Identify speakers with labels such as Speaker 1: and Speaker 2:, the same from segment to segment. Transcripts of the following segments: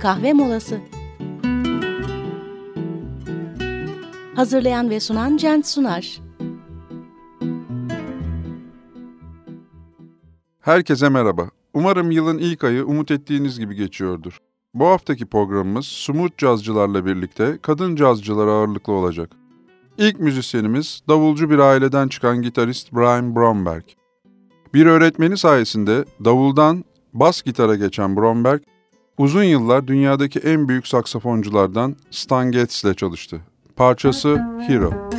Speaker 1: kahve molası. Hazırlayan ve sunan Cent Sunar.
Speaker 2: Herkese merhaba. Umarım yılın ilk ayı umut ettiğiniz gibi geçiyordur. Bu haftaki programımız smooth cazcılarla birlikte kadın cazcılara ağırlıklı olacak. İlk müzisyenimiz davulcu bir aileden çıkan gitarist Brian Bromberg. Bir öğretmeni sayesinde davuldan bas gitara geçen Bromberg, uzun yıllar dünyadaki en büyük saksafonculardan Stan Getz ile çalıştı. Parçası Hero.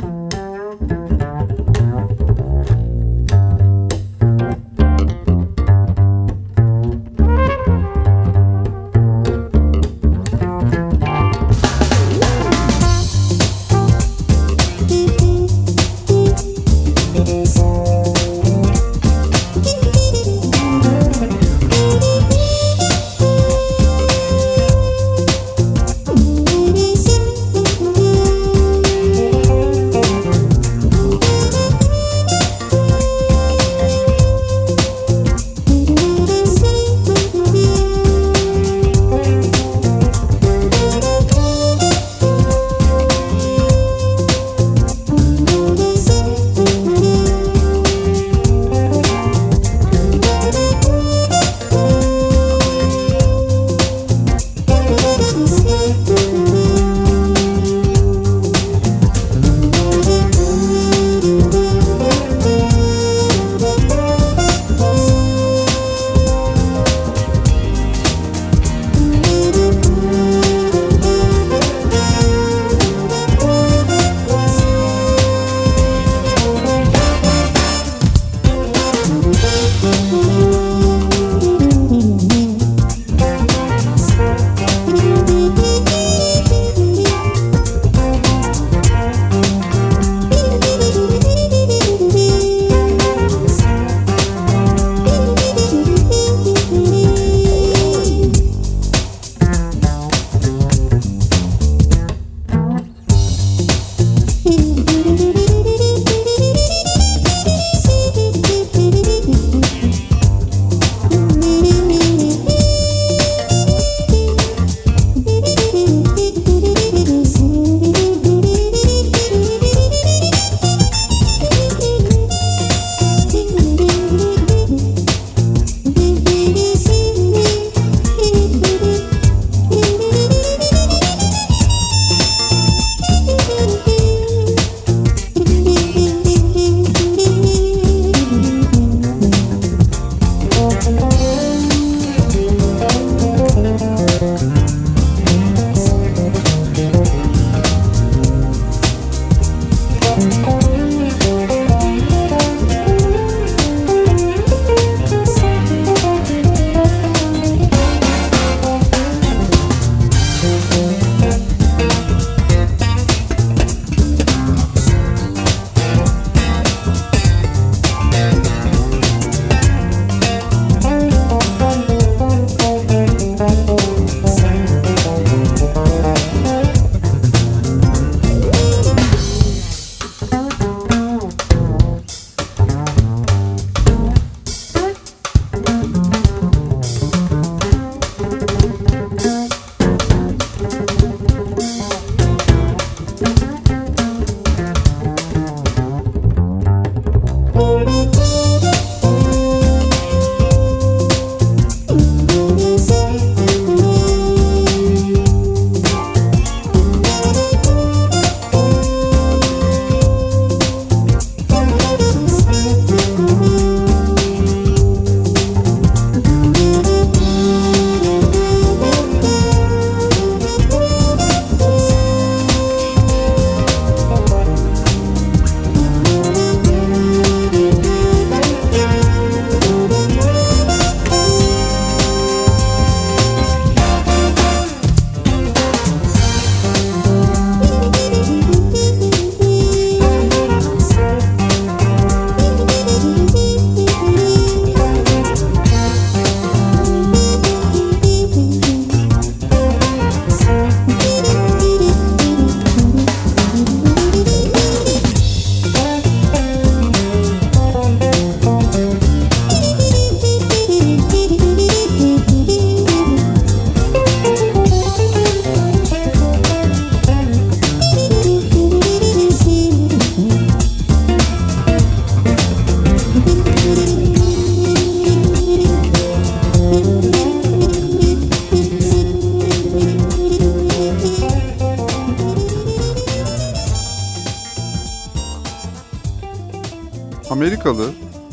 Speaker 2: Amerikalı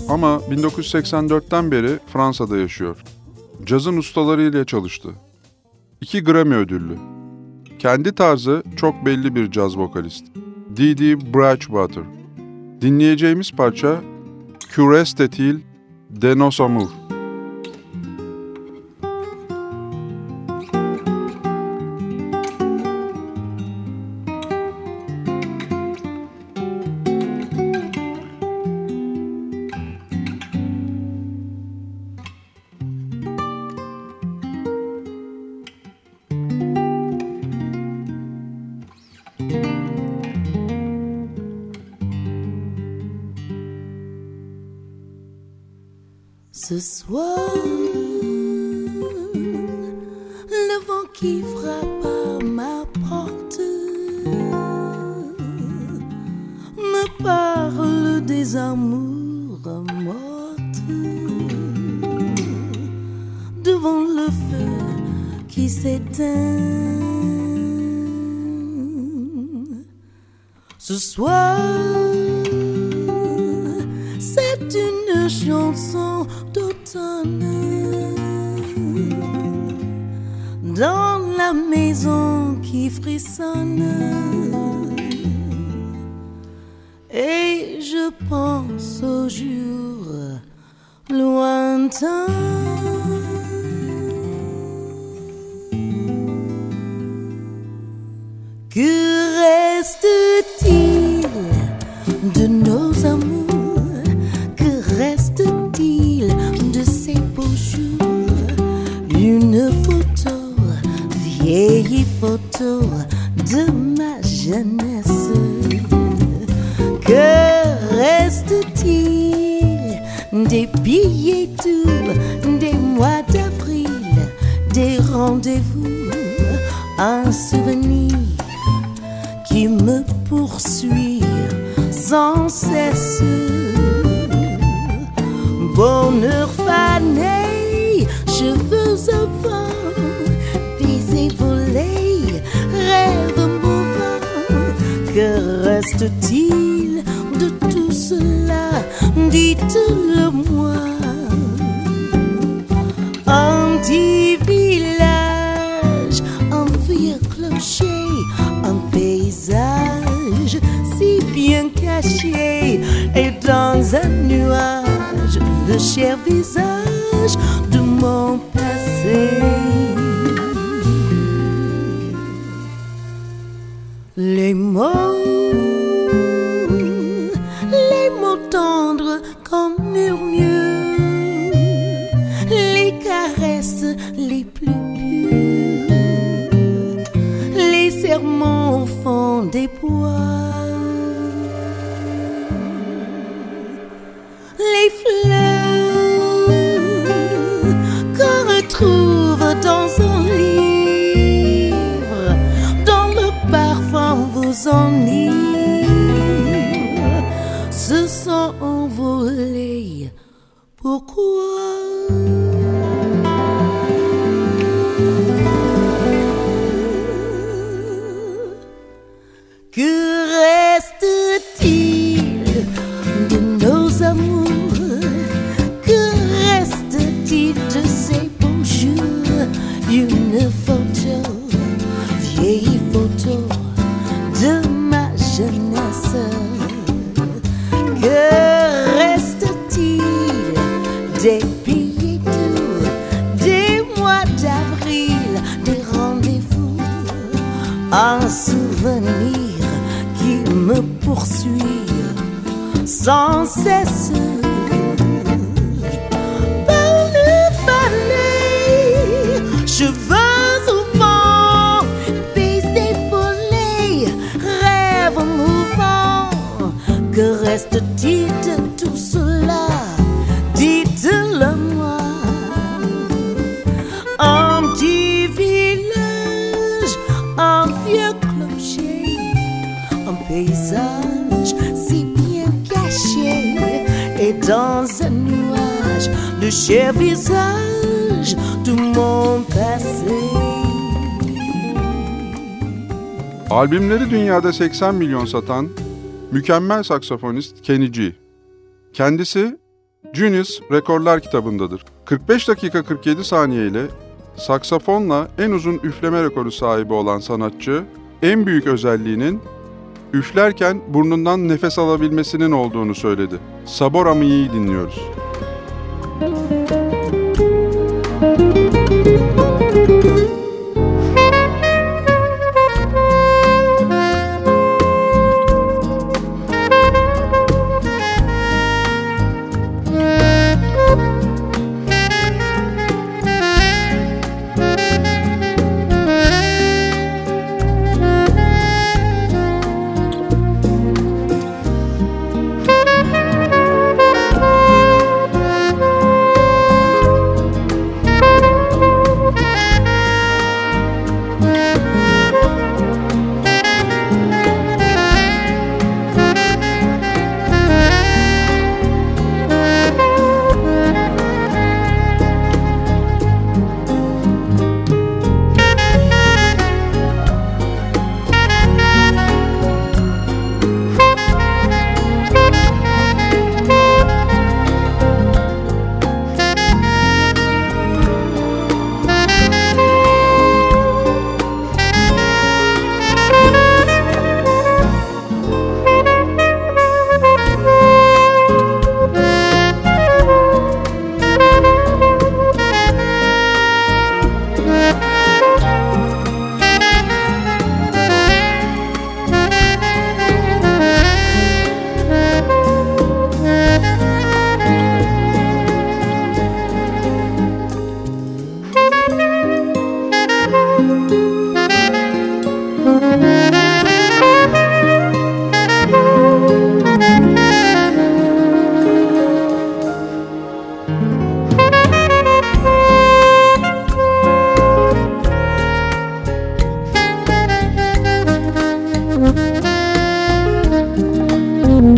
Speaker 2: ama 1984'ten beri Fransa'da yaşıyor. Cazın ustalarıyla çalıştı. 2 Grammy ödüllü. Kendi tarzı çok belli bir caz vokalist. D.D. Bridgewater. Dinleyeceğimiz parça Cures de Til de Nos
Speaker 3: Amours. you.
Speaker 2: Albümleri dünyada 80 milyon satan mükemmel saksafonist Kenny G. Kendisi Junius Rekorlar kitabındadır. 45 dakika 47 saniye ile saksafonla en uzun üfleme rekoru sahibi olan sanatçı, en büyük özelliğinin üflerken burnundan nefes alabilmesinin olduğunu söyledi. Sabor Amiyi'yi dinliyoruz.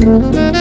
Speaker 2: Müzik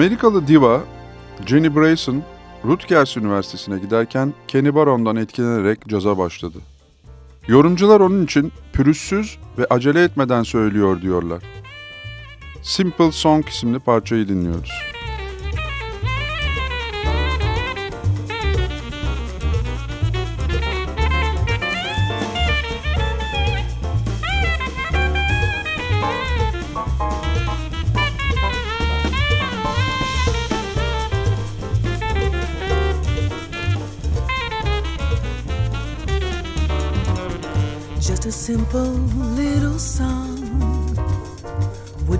Speaker 2: Amerikalı diva Jenny Brayson, Rutgers Üniversitesi'ne giderken Kenny Baron'dan etkilenerek caza başladı. Yorumcular onun için pürüzsüz ve acele etmeden söylüyor diyorlar. Simple Song isimli parçayı dinliyoruz.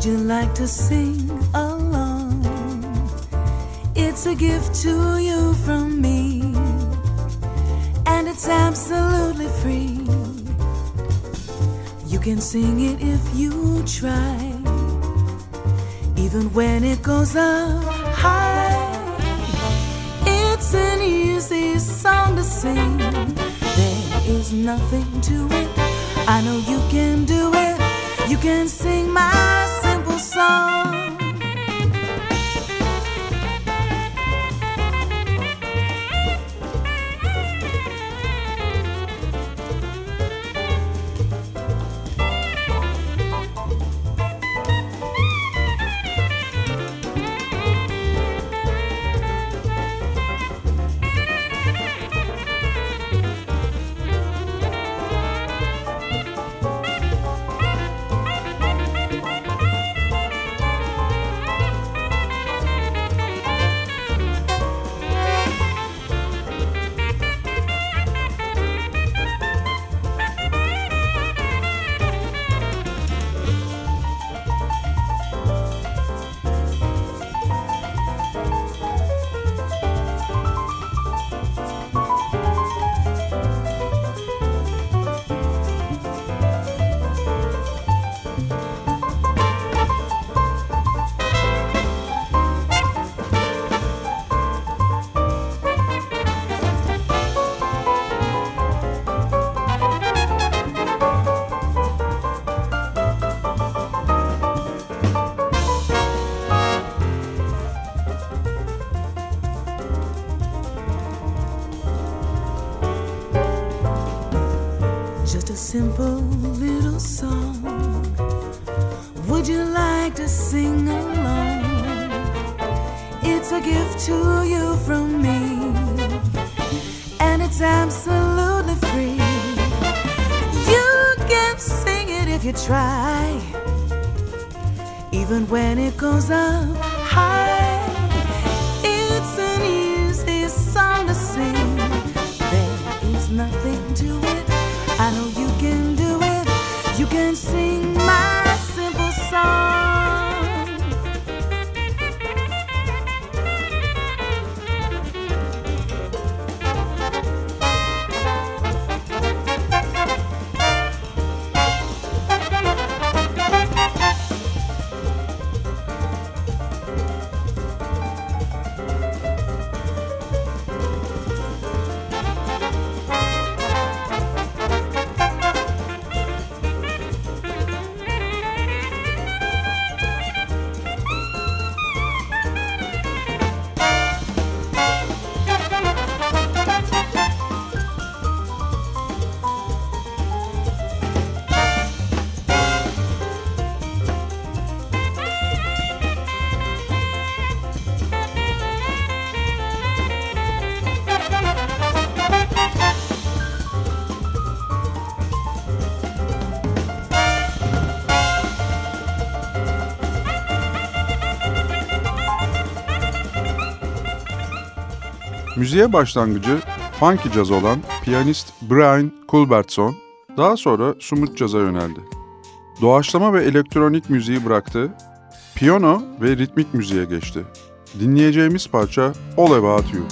Speaker 1: Would you like to sing along? It's a gift to you from me, and it's absolutely free. You can sing it if you try, even when it goes up high. It's an easy song to sing, there is nothing to it. I know you can do it, you can sing my
Speaker 2: Müziğe başlangıcı funky caz olan piyanist Brian Culbertson, daha sonra sumut caza yöneldi. Doğaçlama ve elektronik müziği bıraktı, piyano ve ritmik müziğe geçti. Dinleyeceğimiz parça All About You.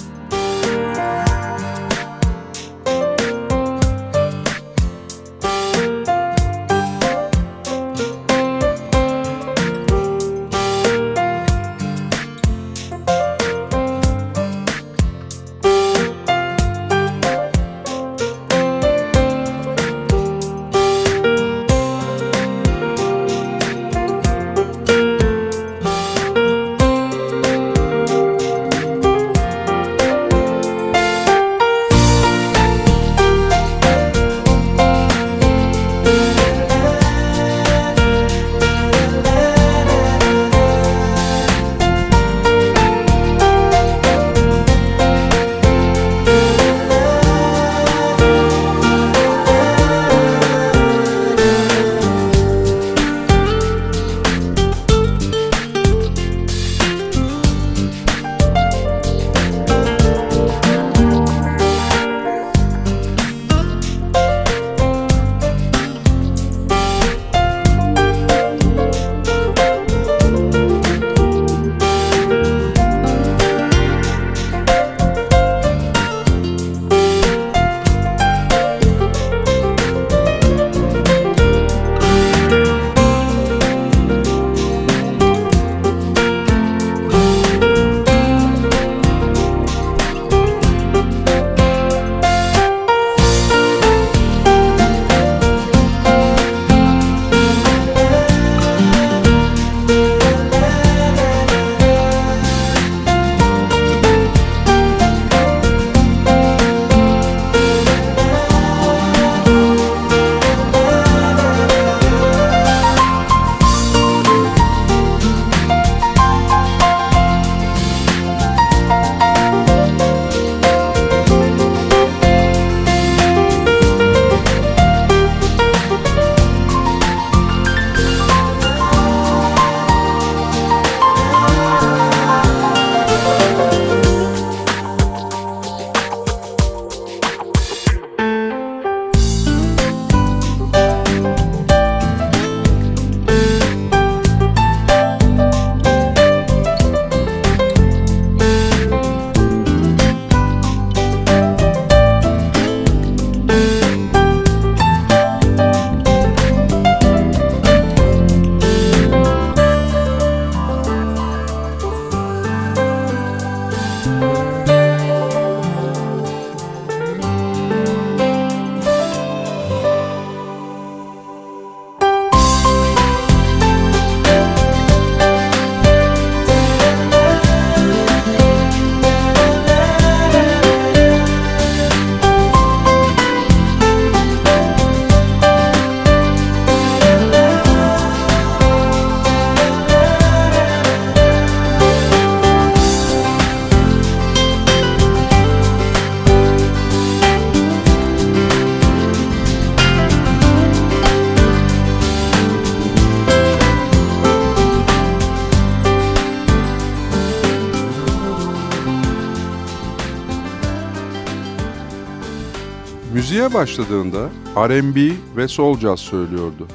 Speaker 4: Başladığında R&B ve soul jazz söylüyordu.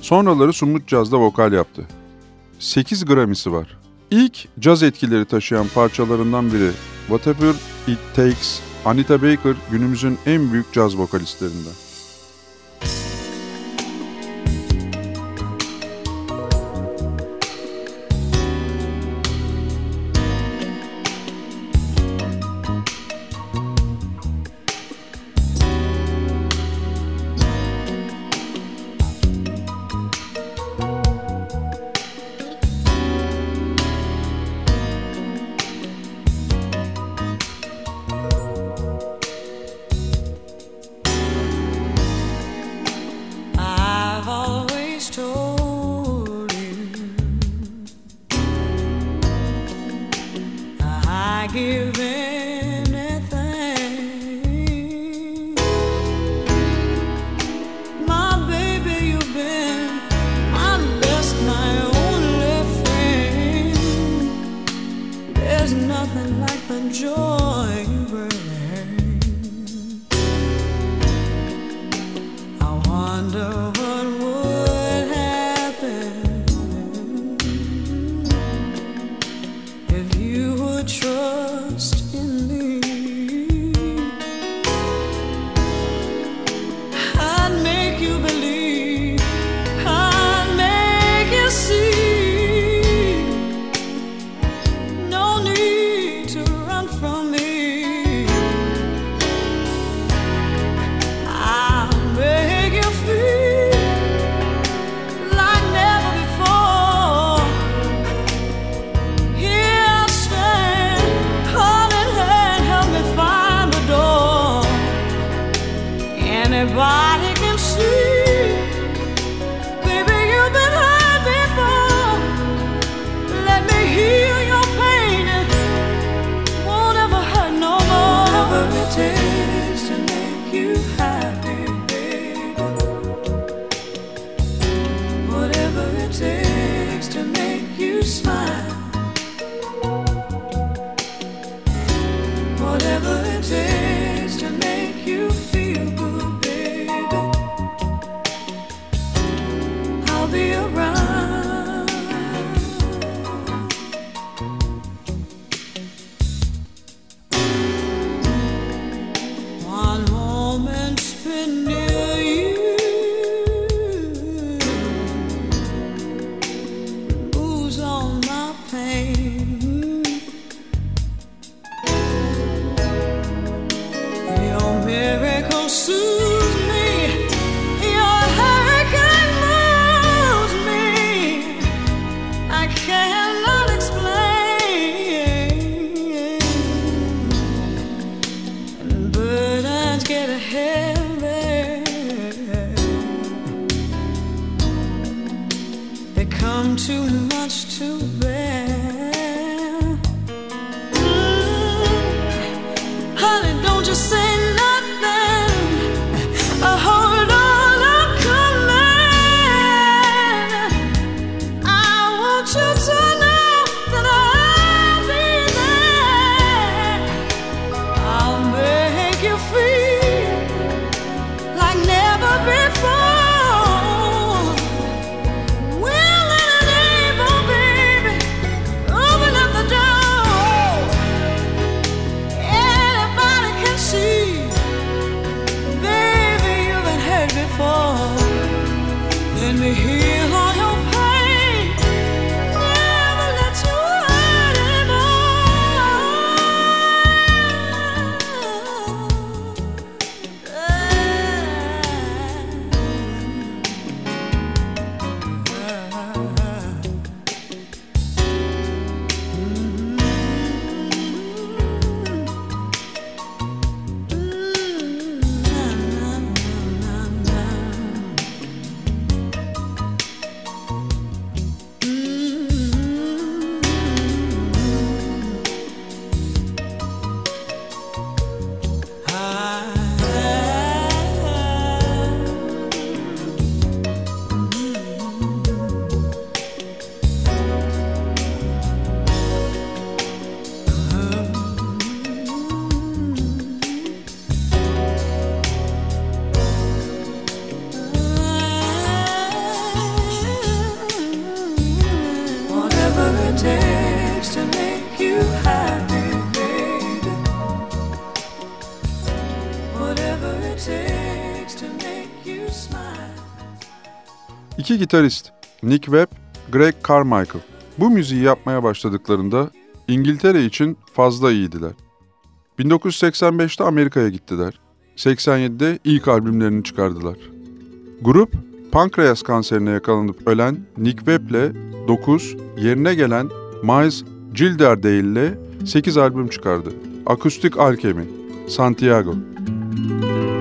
Speaker 4: Sonraları Sumut Jazz'da vokal yaptı. 8 Grammy'si var. İlk caz etkileri taşıyan parçalarından biri Whatever It Takes, Anita Baker günümüzün en büyük caz vokalistlerinden.
Speaker 2: İki gitarist Nick Webb, Greg Carmichael. Bu müziği yapmaya başladıklarında İngiltere için fazla iyiydiler. 1985'te Amerika'ya gittiler. 87'de ilk albümlerini çıkardılar. Grup, pankreas kanserine yakalanıp ölen Nick Webb ile 9, yerine gelen Miles Gilderdale ile 8 albüm çıkardı. Akustik Alchemy, Santiago. Çok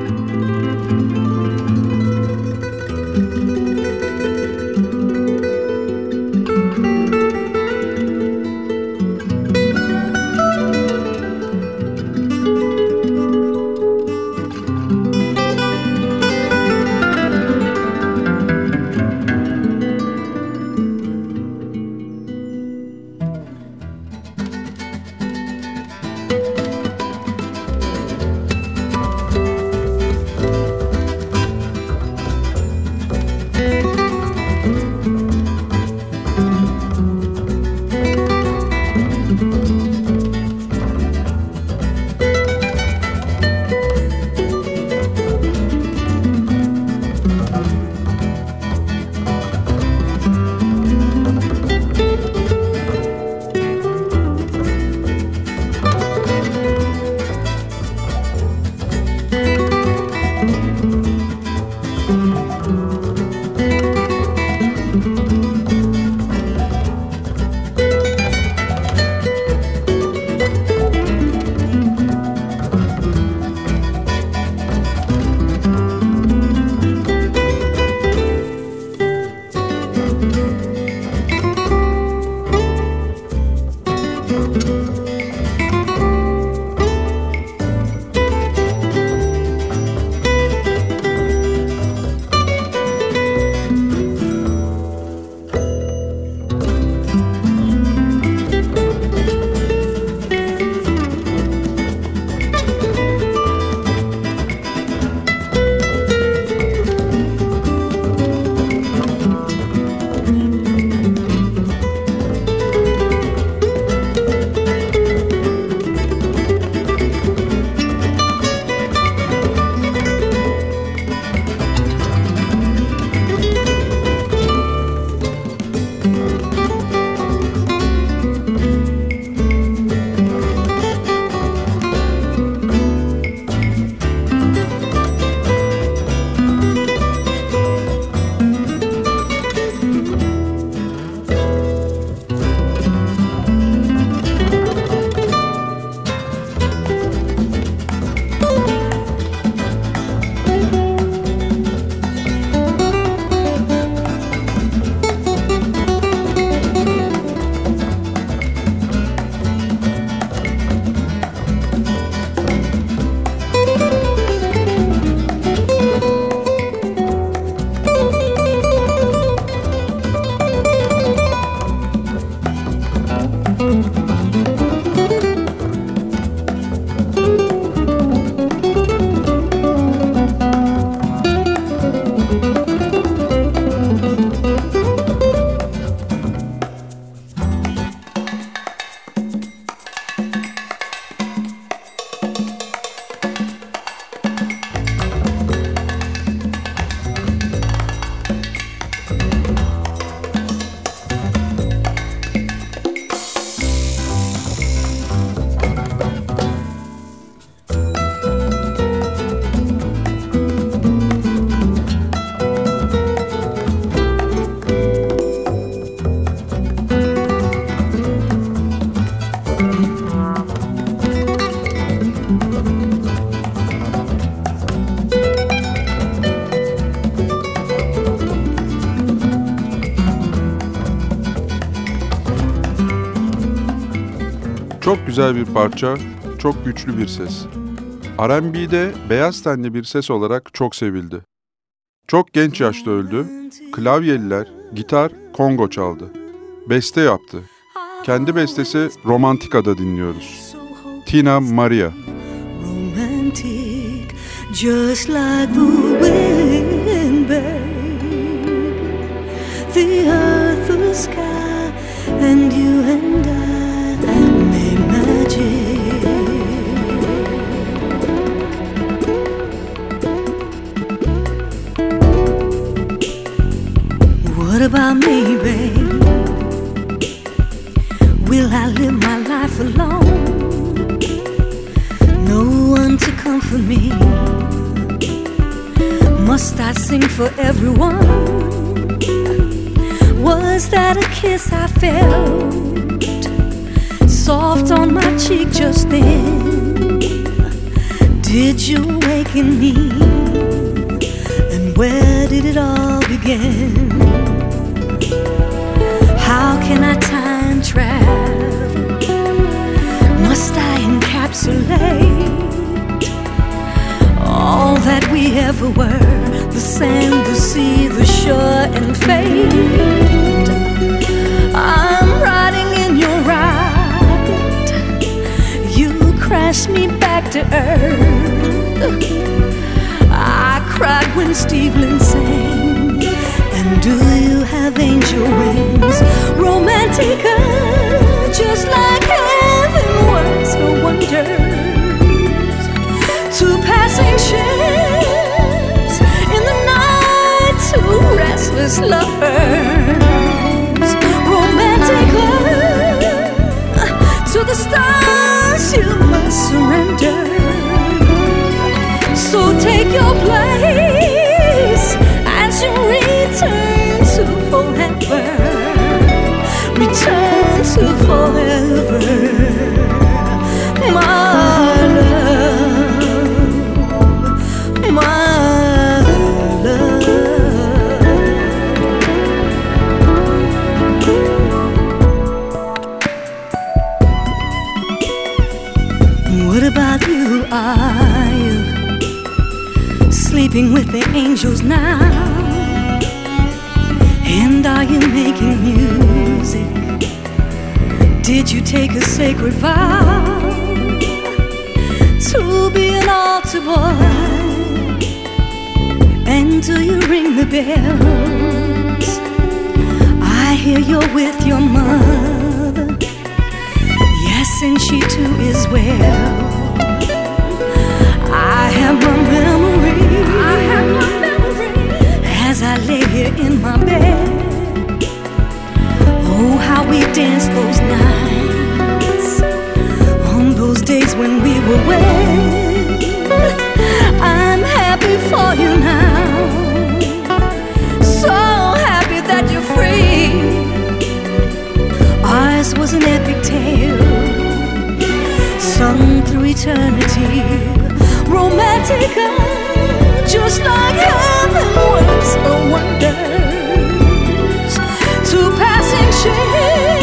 Speaker 2: güzel bir parça, çok güçlü bir ses. R&B'de beyaz tenli bir ses olarak çok sevildi. Çok genç yaşta öldü. Klavyeliler, gitar, kongo çaldı. Beste yaptı. Kendi bestesi Romantika'da dinliyoruz. Tina Maria. Romantic, just like the wind, babe. The earth, the sky, and you and I
Speaker 1: about me, babe? Will I live my life alone? No one to comfort me. Must I sing for everyone? Was that a kiss I felt? Soft on my cheek just then. Did you awaken me? And where did it all begin? Can I time travel? Must I encapsulate all that we ever were? The sand, the sea, the shore, and fate. I'm riding in your ride. You crash me back to earth. I cried when Steve Lynn sang. Do you have angel wings? Romantica, just like heaven works no wonders. Two passing ships in the night, two restless lovers. Sleeping with the angels now? And are you making music? Did you take a sacred vow to be an altar boy? And do you ring the bells? I hear you're with your mother. Yes, and she too is well. I have my memory. I have my memory. As I lay here in my bed. Oh, how we danced those nights. On those days when we were wed. I'm happy for you now. So happy that you're free. Ours was an epic tale, sung through eternity. Romantica, just like heaven works wonders. Two passing 谁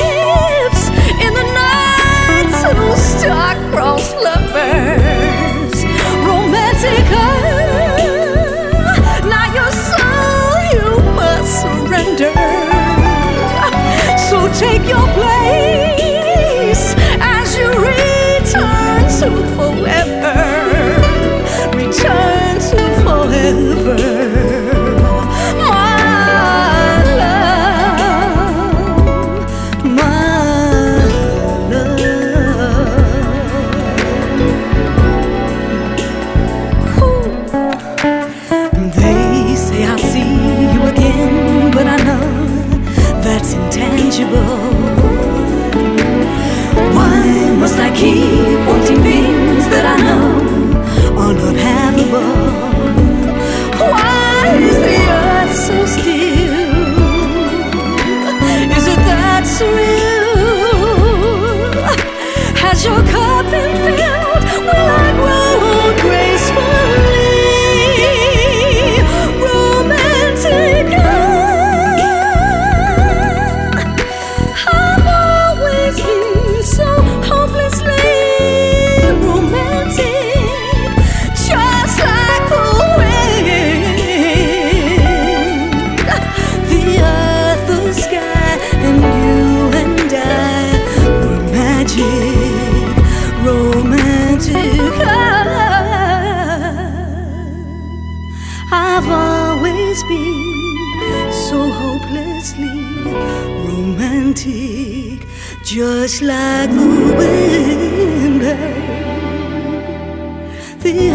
Speaker 1: the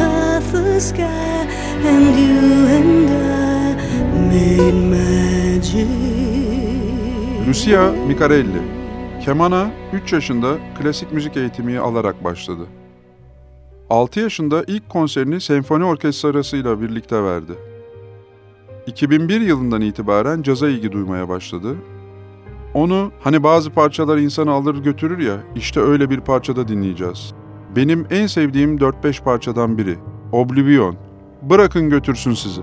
Speaker 1: the sky, and you and I made magic.
Speaker 2: Lucia Micarelli Kemana 3 yaşında klasik müzik eğitimi alarak başladı. 6 yaşında ilk konserini senfoni orkestrasıyla birlikte verdi. 2001 yılından itibaren caza ilgi duymaya başladı. Onu hani bazı parçalar insanı alır götürür ya, işte öyle bir parçada dinleyeceğiz. Benim en sevdiğim 4-5 parçadan biri. Oblivion. Bırakın götürsün sizi.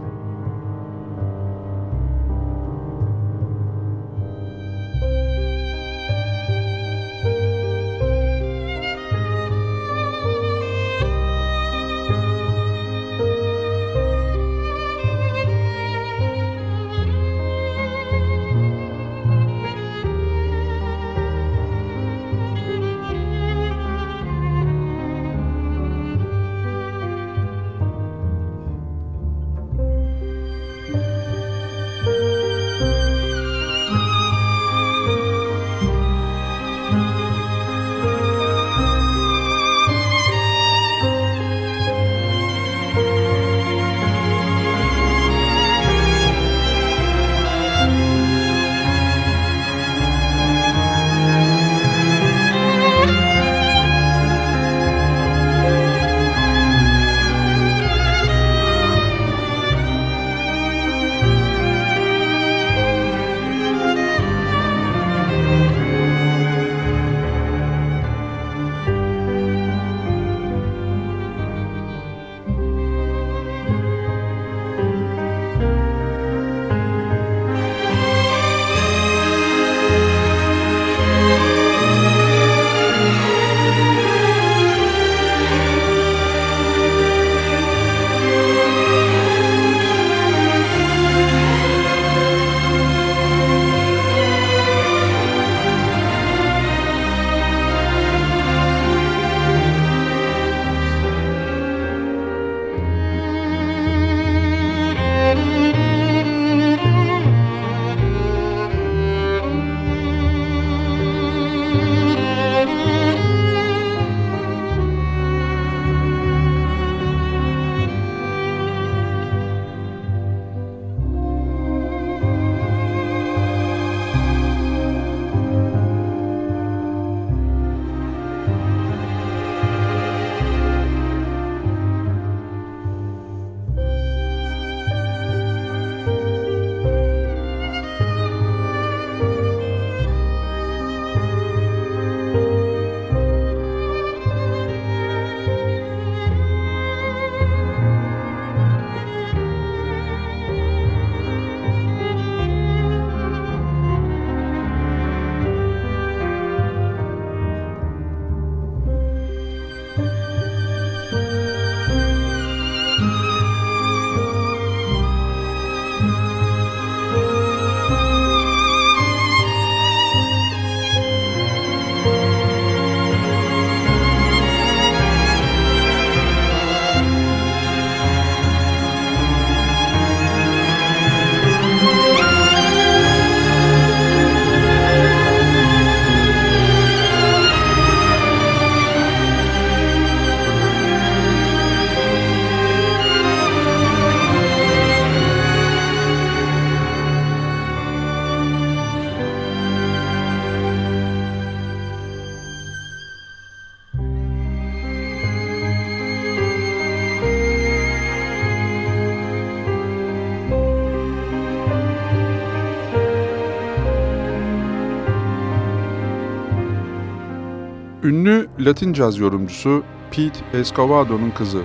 Speaker 2: Latin caz yorumcusu Pete Escovedo'nun kızı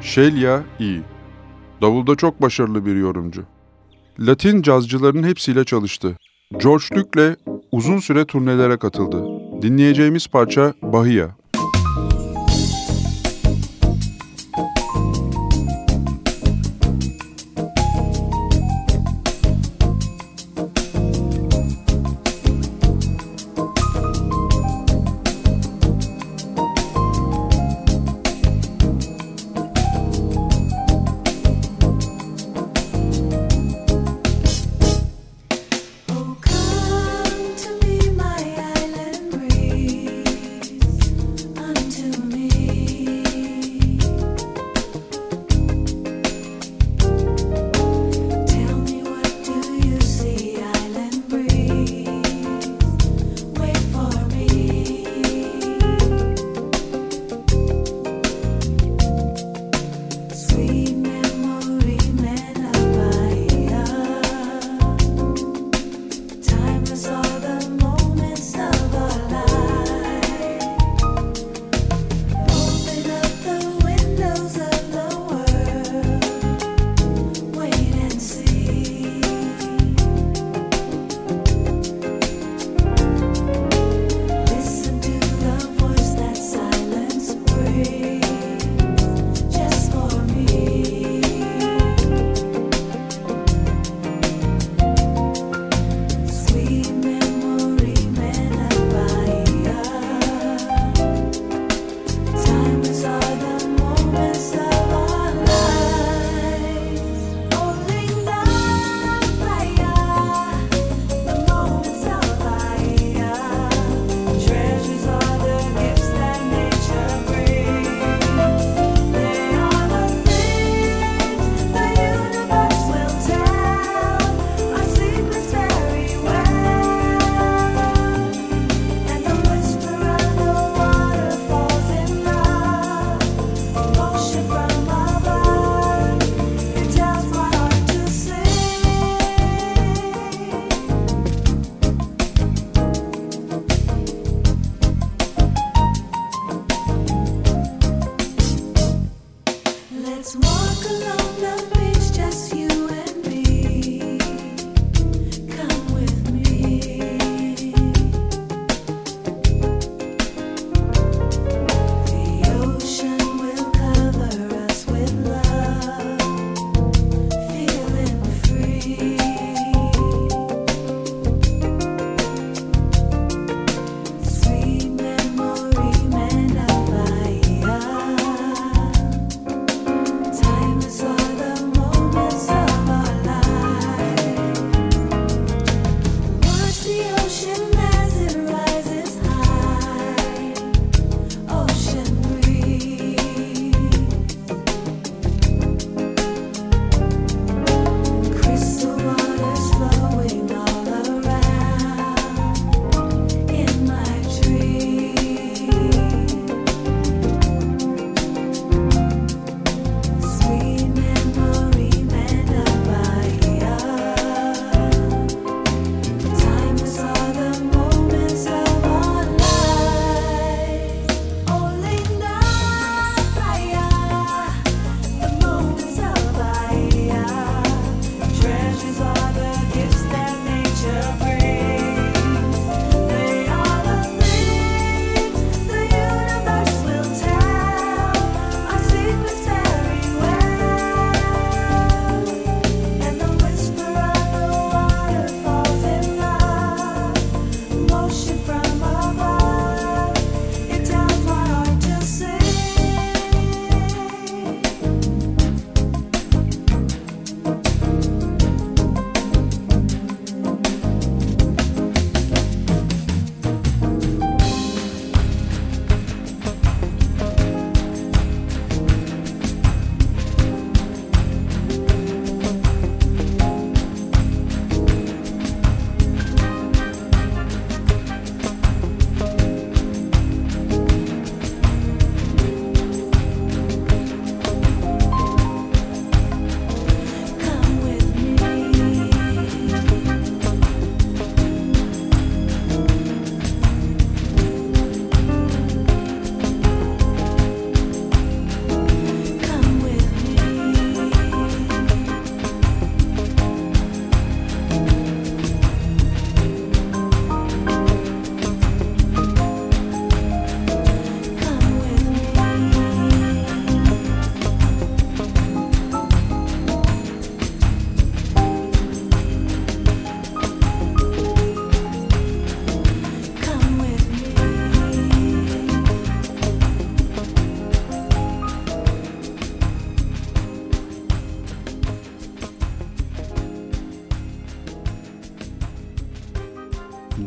Speaker 2: Shelia E. Davulda çok başarılı bir yorumcu. Latin cazcıların hepsiyle çalıştı. George Duke'le uzun süre turnelere katıldı. Dinleyeceğimiz parça Bahia.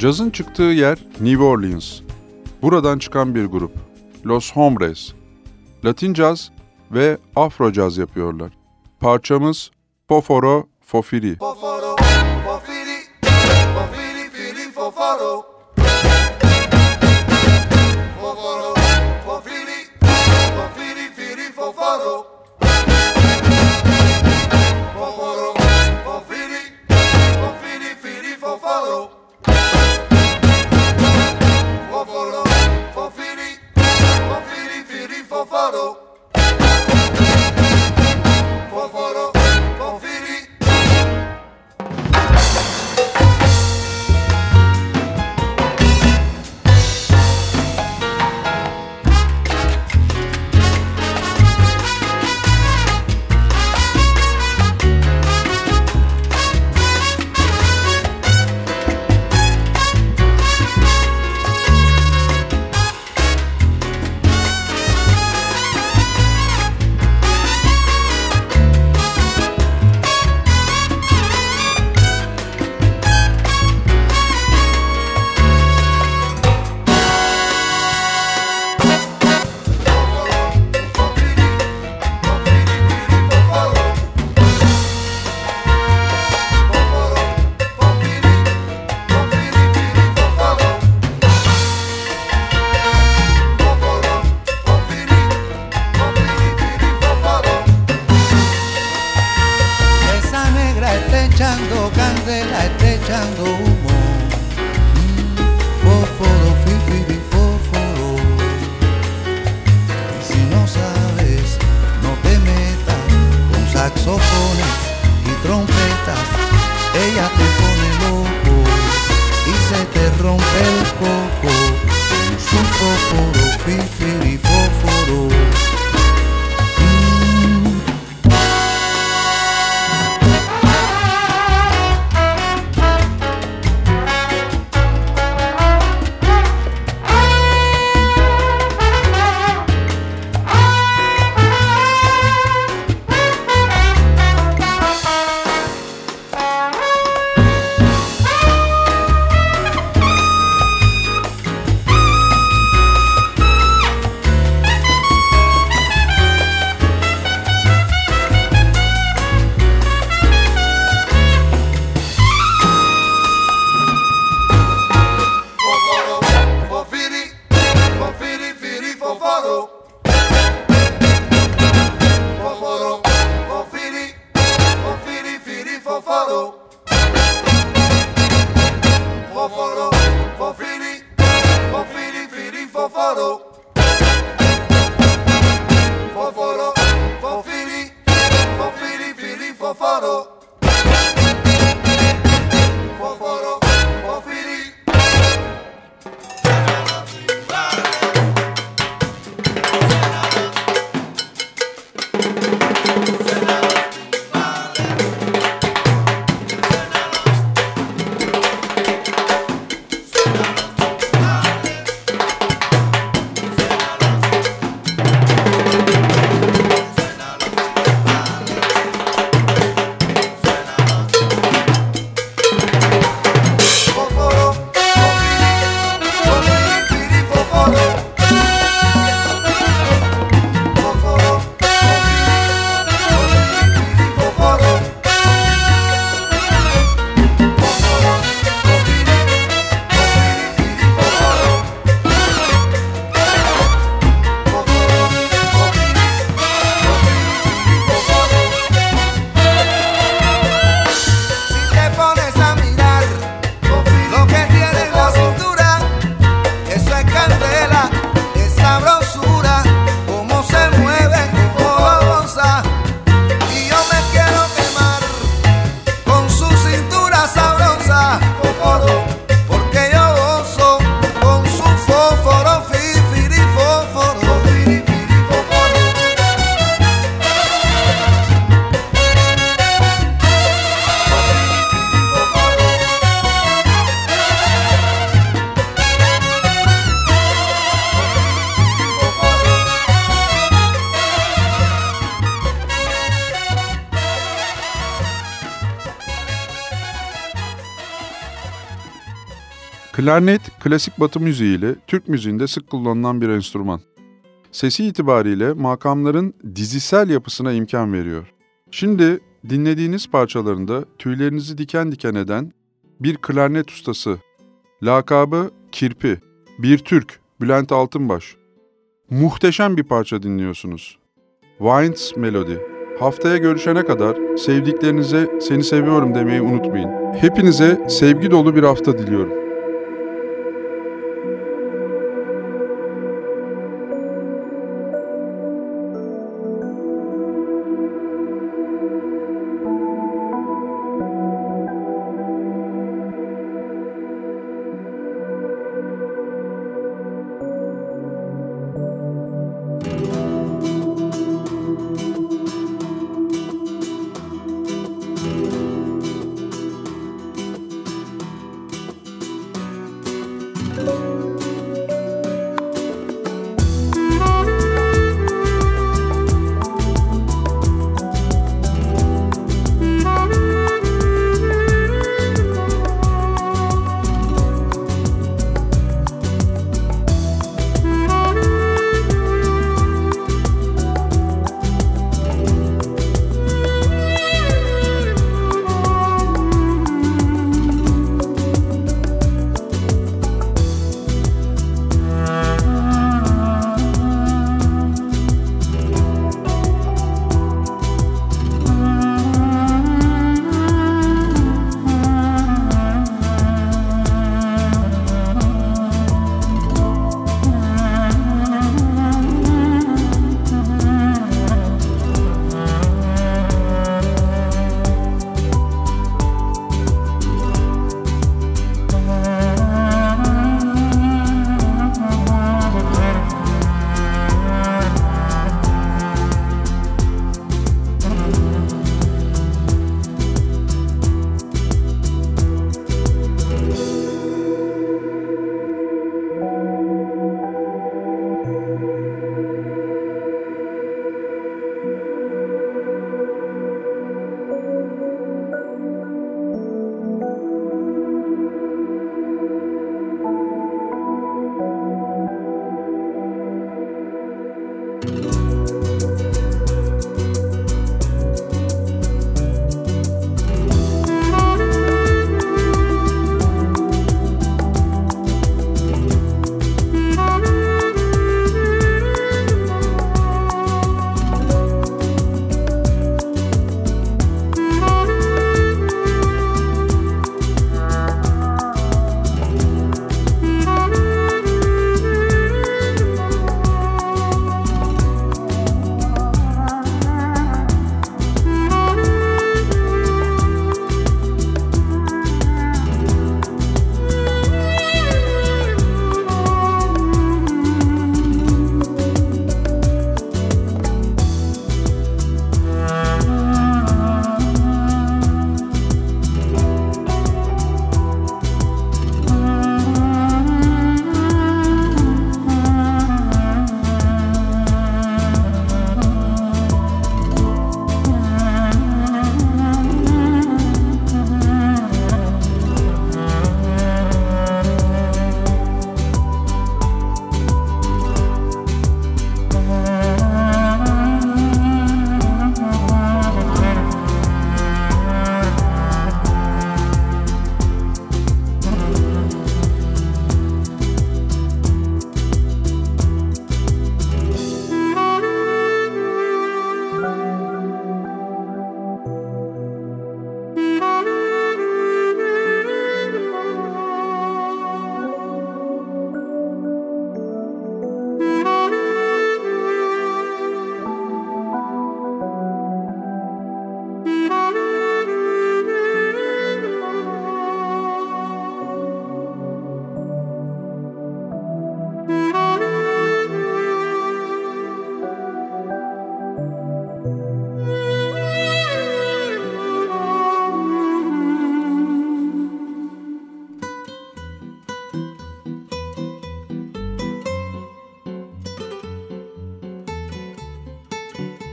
Speaker 2: Cazın çıktığı yer New Orleans. Buradan çıkan bir grup. Los Hombres. Latin caz ve Afro caz yapıyorlar. Parçamız Foforo Fofiri.
Speaker 5: Foforo, fofiri, fofiri, firi, foforo. Foforo,
Speaker 2: Klarnet, klasik batı müziğiyle Türk müziğinde sık kullanılan bir enstrüman. Sesi itibariyle makamların dizisel yapısına imkan veriyor. Şimdi dinlediğiniz parçalarında tüylerinizi diken diken eden bir klarnet ustası, lakabı Kirpi, bir Türk, Bülent Altınbaş. Muhteşem bir parça dinliyorsunuz. Wines Melody. Haftaya görüşene kadar sevdiklerinize seni seviyorum demeyi unutmayın. Hepinize sevgi dolu bir hafta diliyorum.